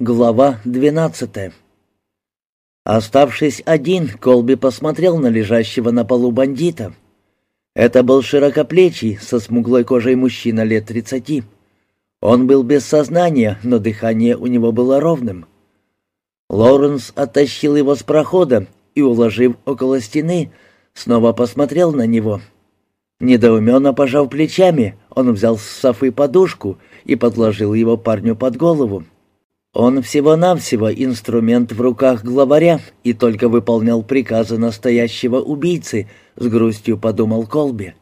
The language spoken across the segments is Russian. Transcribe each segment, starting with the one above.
Глава двенадцатая. Оставшись один, Колби посмотрел на лежащего на полу бандита. Это был широкоплечий, со смуглой кожей мужчина лет тридцати. Он был без сознания, но дыхание у него было ровным. Лоуренс оттащил его с прохода и, уложив около стены, снова посмотрел на него. Недоуменно пожав плечами, он взял с софы подушку и подложил его парню под голову. Он всего-навсего инструмент в руках главаря и только выполнял приказы настоящего убийцы, с грустью подумал Колби.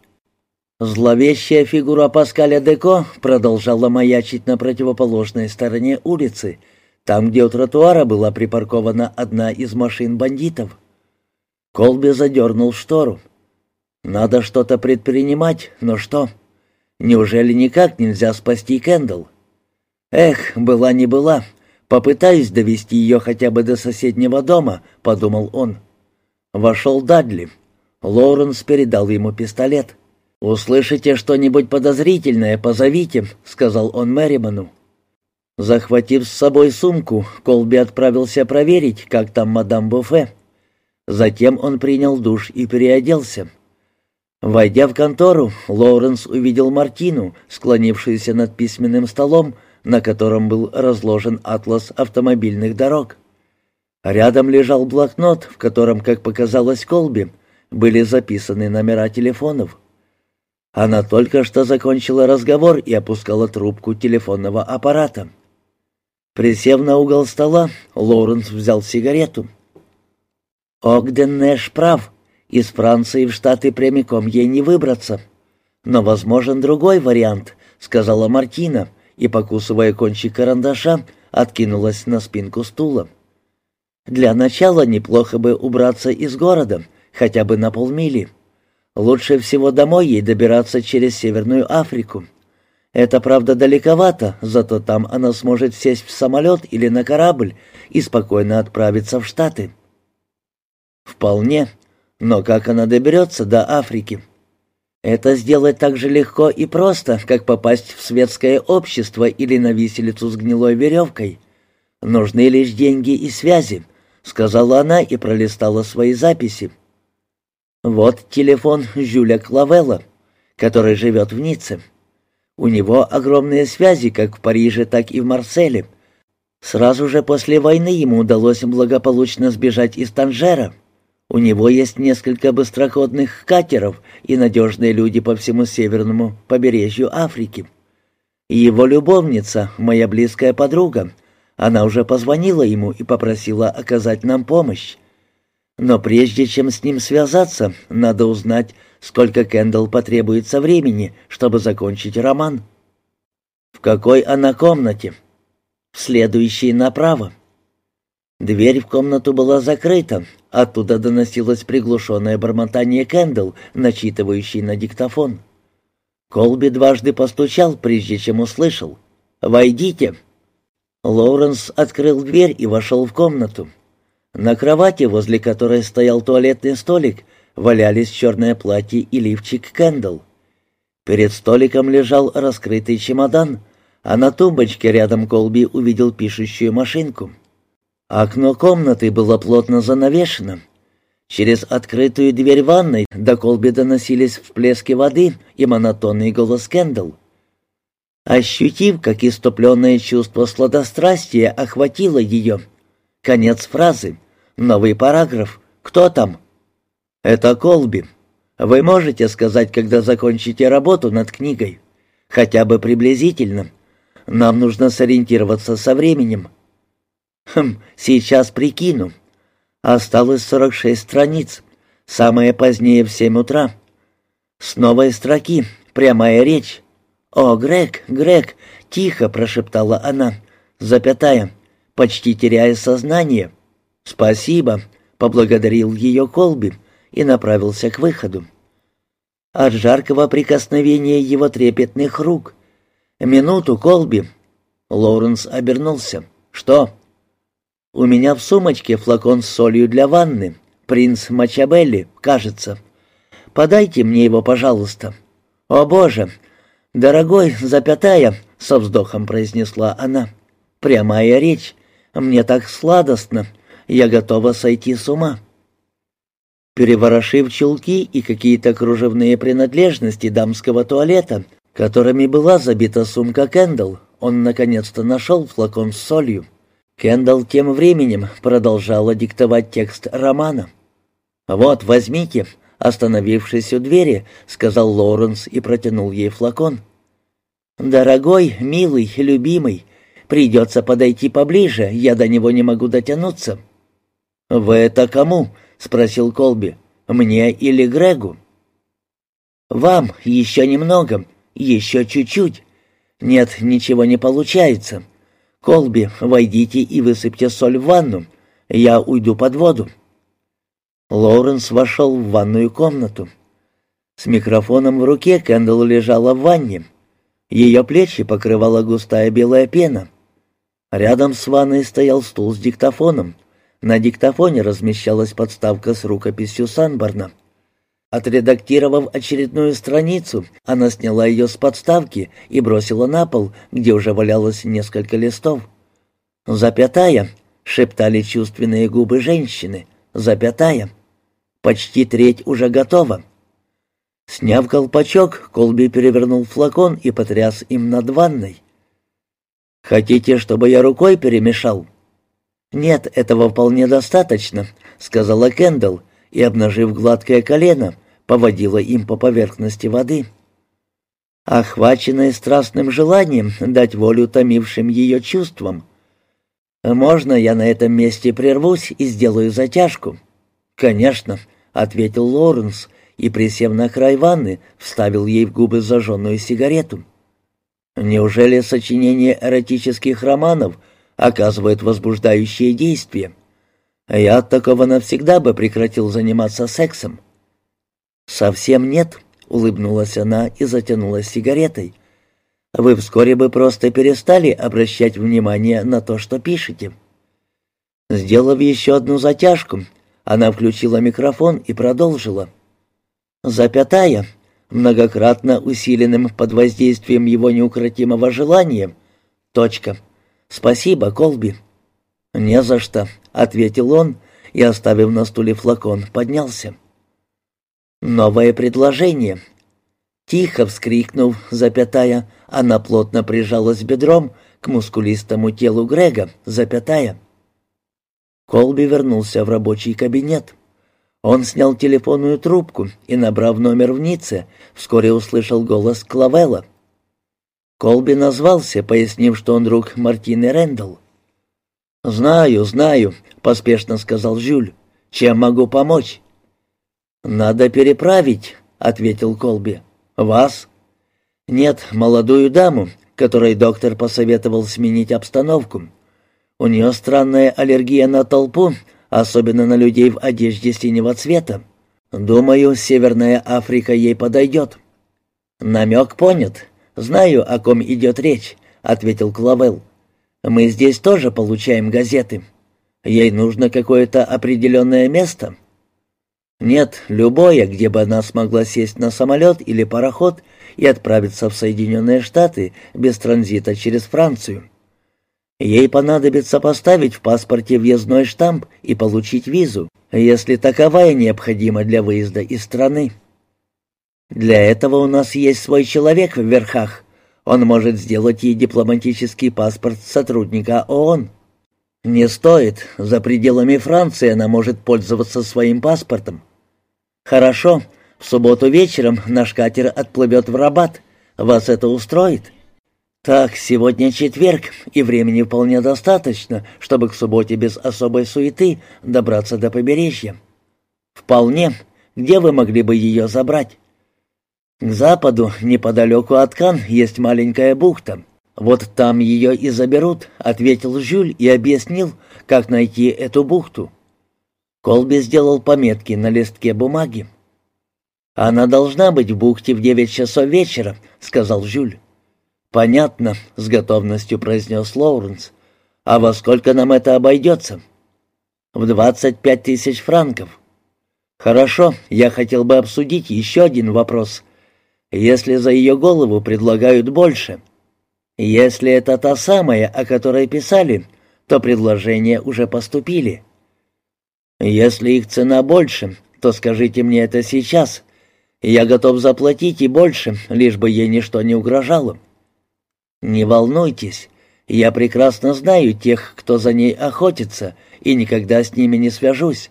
Зловещая фигура Паскаля Деко продолжала маячить на противоположной стороне улицы, там, где у тротуара была припаркована одна из машин бандитов. Колби задернул штору. «Надо что-то предпринимать, но что? Неужели никак нельзя спасти Кэндалл?» «Эх, была не была, «Попытаюсь довести ее хотя бы до соседнего дома», — подумал он. Вошел Дадли. Лоуренс передал ему пистолет. «Услышите что-нибудь подозрительное, позовите», — сказал он Мэриману. Захватив с собой сумку, Колби отправился проверить, как там мадам Буфе. Затем он принял душ и переоделся. Войдя в контору, Лоуренс увидел Мартину, склонившуюся над письменным столом, на котором был разложен атлас автомобильных дорог. Рядом лежал блокнот, в котором, как показалось Колби, были записаны номера телефонов. Она только что закончила разговор и опускала трубку телефонного аппарата. Присев на угол стола, Лоуренс взял сигарету. «Огден Нэш прав. Из Франции в Штаты прямиком ей не выбраться. Но возможен другой вариант», — сказала Мартина, и, покусывая кончик карандаша, откинулась на спинку стула. «Для начала неплохо бы убраться из города, хотя бы на полмили. Лучше всего домой ей добираться через Северную Африку. Это, правда, далековато, зато там она сможет сесть в самолет или на корабль и спокойно отправиться в Штаты». «Вполне. Но как она доберется до Африки?» Это сделать так же легко и просто, как попасть в светское общество или на виселицу с гнилой веревкой. Нужны лишь деньги и связи, сказала она и пролистала свои записи. Вот телефон Жюля Клавелла, который живет в Ницце. У него огромные связи как в Париже, так и в Марселе. Сразу же после войны ему удалось благополучно сбежать из Танжера. У него есть несколько быстроходных катеров и надежные люди по всему северному побережью Африки. Его любовница, моя близкая подруга, она уже позвонила ему и попросила оказать нам помощь. Но прежде чем с ним связаться, надо узнать, сколько Кендалл потребуется времени, чтобы закончить роман. В какой она комнате? В следующей направо. Дверь в комнату была закрыта, оттуда доносилось приглушенное бормотание Кэндл, начитывающий на диктофон. Колби дважды постучал, прежде чем услышал. «Войдите!» Лоуренс открыл дверь и вошел в комнату. На кровати, возле которой стоял туалетный столик, валялись черное платье и лифчик Кэндл. Перед столиком лежал раскрытый чемодан, а на тумбочке рядом Колби увидел пишущую машинку. Окно комнаты было плотно занавешено. Через открытую дверь ванной до колби доносились всплески воды и монотонный голос Кендалл. Ощутив, как иступленное чувство сладострастия охватило ее. Конец фразы. Новый параграф. «Кто там?» «Это Колби. Вы можете сказать, когда закончите работу над книгой? Хотя бы приблизительно. Нам нужно сориентироваться со временем». Хм, сейчас прикину. Осталось сорок шесть страниц. Самое позднее в семь утра. С новой строки. Прямая речь. «О, Грег, Грег!» — тихо прошептала она, запятая, почти теряя сознание. «Спасибо!» — поблагодарил ее Колби и направился к выходу. От жаркого прикосновения его трепетных рук. «Минуту, Колби!» Лоуренс обернулся. «Что?» У меня в сумочке флакон с солью для ванны. Принц Мачабелли, кажется. Подайте мне его, пожалуйста. О, Боже! Дорогой, запятая, со вздохом произнесла она. Прямая речь. Мне так сладостно. Я готова сойти с ума». Переворошив чулки и какие-то кружевные принадлежности дамского туалета, которыми была забита сумка Кэндалл, он наконец-то нашел флакон с солью. Кэндалл тем временем продолжала диктовать текст романа. «Вот, возьмите», — остановившись у двери, сказал Лоуренс и протянул ей флакон. «Дорогой, милый, любимый, придется подойти поближе, я до него не могу дотянуться». «Вы это кому?» — спросил Колби. «Мне или Грегу?» «Вам еще немного, еще чуть-чуть. Нет, ничего не получается. Колби, войдите и высыпьте соль в ванну. Я уйду под воду». Лоуренс вошел в ванную комнату. С микрофоном в руке Кэндалл лежала в ванне. Ее плечи покрывала густая белая пена. Рядом с ванной стоял стул с диктофоном — на диктофоне размещалась подставка с рукописью Санборна. Отредактировав очередную страницу, она сняла ее с подставки и бросила на пол, где уже валялось несколько листов. «Запятая», — шептали чувственные губы женщины, «запятая». Почти треть уже готова. Сняв колпачок, Колби перевернул флакон и потряс им над ванной. «Хотите, чтобы я рукой перемешал?» «Нет, этого вполне достаточно», — сказала Кендалл и, обнажив гладкое колено, поводила им по поверхности воды. Охваченная страстным желанием дать волю томившим ее чувствам. «Можно я на этом месте прервусь и сделаю затяжку?» «Конечно», — ответил Лоренс и, присев на край ванны, вставил ей в губы зажженную сигарету. «Неужели сочинение эротических романов оказывает возбуждающее действие. Я от такого навсегда бы прекратил заниматься сексом. «Совсем нет», — улыбнулась она и затянулась сигаретой. «Вы вскоре бы просто перестали обращать внимание на то, что пишете». Сделав еще одну затяжку, она включила микрофон и продолжила. Запятая, многократно усиленным под воздействием его неукротимого желания, точка, «Спасибо, Колби». «Не за что», — ответил он и, оставив на стуле флакон, поднялся. «Новое предложение». Тихо вскрикнув, запятая, она плотно прижалась бедром к мускулистому телу Грега, запятая. Колби вернулся в рабочий кабинет. Он снял телефонную трубку и, набрав номер в Ницце, вскоре услышал голос Клавелла. Колби назвался, пояснив, что он друг Мартины Рэндалл. «Знаю, знаю», — поспешно сказал Жюль. «Чем могу помочь?» «Надо переправить», — ответил Колби. «Вас?» «Нет, молодую даму, которой доктор посоветовал сменить обстановку. У нее странная аллергия на толпу, особенно на людей в одежде синего цвета. Думаю, Северная Африка ей подойдет». «Намек понят», «Знаю, о ком идет речь», — ответил Клавел. «Мы здесь тоже получаем газеты. Ей нужно какое-то определенное место». «Нет, любое, где бы она смогла сесть на самолет или пароход и отправиться в Соединенные Штаты без транзита через Францию. Ей понадобится поставить в паспорте въездной штамп и получить визу, если таковая необходима для выезда из страны». Для этого у нас есть свой человек в верхах. Он может сделать ей дипломатический паспорт сотрудника ООН. Не стоит. За пределами Франции она может пользоваться своим паспортом. Хорошо. В субботу вечером наш катер отплывет в Рабат. Вас это устроит? Так, сегодня четверг, и времени вполне достаточно, чтобы к субботе без особой суеты добраться до побережья. Вполне. Где вы могли бы ее забрать? К западу, неподалеку от Кан, есть маленькая бухта. Вот там ее и заберут», — ответил Жюль и объяснил, как найти эту бухту. Колби сделал пометки на листке бумаги. «Она должна быть в бухте в девять часов вечера», — сказал Жюль. «Понятно», — с готовностью произнес Лоуренс. «А во сколько нам это обойдется?» «В двадцать пять тысяч франков». «Хорошо, я хотел бы обсудить еще один вопрос», если за ее голову предлагают больше. Если это та самая, о которой писали, то предложения уже поступили. Если их цена больше, то скажите мне это сейчас. Я готов заплатить и больше, лишь бы ей ничто не угрожало. Не волнуйтесь, я прекрасно знаю тех, кто за ней охотится, и никогда с ними не свяжусь.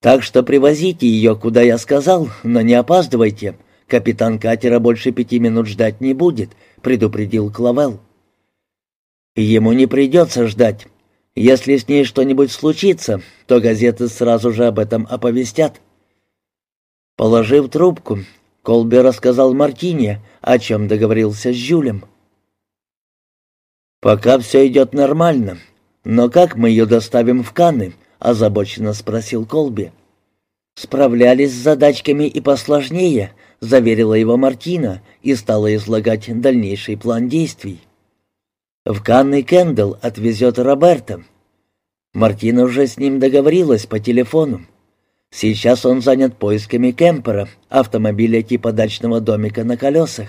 Так что привозите ее, куда я сказал, но не опаздывайте. Капитан катера больше пяти минут ждать не будет», — предупредил Клавел. «Ему не придется ждать. Если с ней что-нибудь случится, то газеты сразу же об этом оповестят». Положив трубку, Колби рассказал Мартине, о чем договорился с Жюлем. «Пока все идет нормально. Но как мы ее доставим в Канны?» — озабоченно спросил Колби. «Справлялись с задачками и посложнее», — заверила его Мартина и стала излагать дальнейший план действий. В Канны Кендалл отвезет Роберта. Мартина уже с ним договорилась по телефону. Сейчас он занят поисками кемпера, автомобиля типа дачного домика на колесах.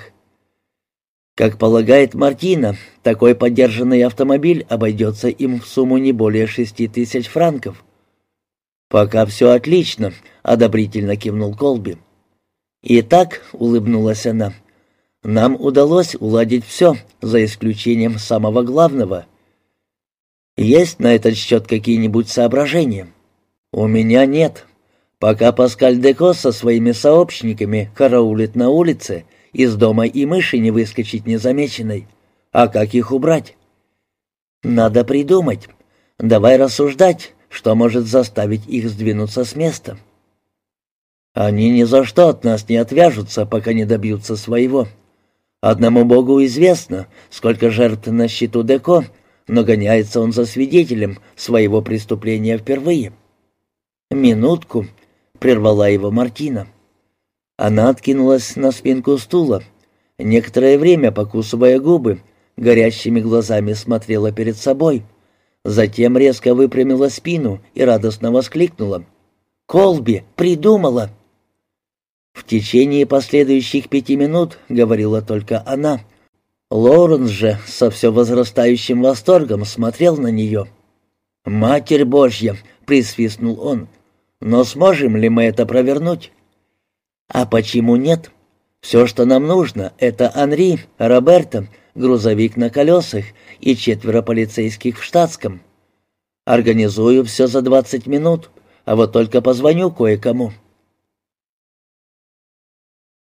Как полагает Мартина, такой подержанный автомобиль обойдется им в сумму не более шести тысяч франков. «Пока все отлично», — одобрительно кивнул Колби. «Итак», — улыбнулась она, — «нам удалось уладить все, за исключением самого главного. Есть на этот счет какие-нибудь соображения?» «У меня нет. Пока Паскаль Деко со своими сообщниками караулит на улице», — из дома и мыши не выскочить незамеченной. А как их убрать? Надо придумать. Давай рассуждать, что может заставить их сдвинуться с места. Они ни за что от нас не отвяжутся, пока не добьются своего. Одному Богу известно, сколько жертв на счету Деко, но гоняется он за свидетелем своего преступления впервые. «Минутку», — прервала его Мартина. Она откинулась на спинку стула. Некоторое время, покусывая губы, горящими глазами смотрела перед собой. Затем резко выпрямила спину и радостно воскликнула. «Колби! Придумала!» В течение последующих пяти минут говорила только она. Лоуренс же со все возрастающим восторгом смотрел на нее. «Матерь Божья!» — присвистнул он. «Но сможем ли мы это провернуть?» А почему нет? Все, что нам нужно, это Анри, Роберто, грузовик на колесах и четверо полицейских в штатском. Организую все за двадцать минут, а вот только позвоню кое-кому.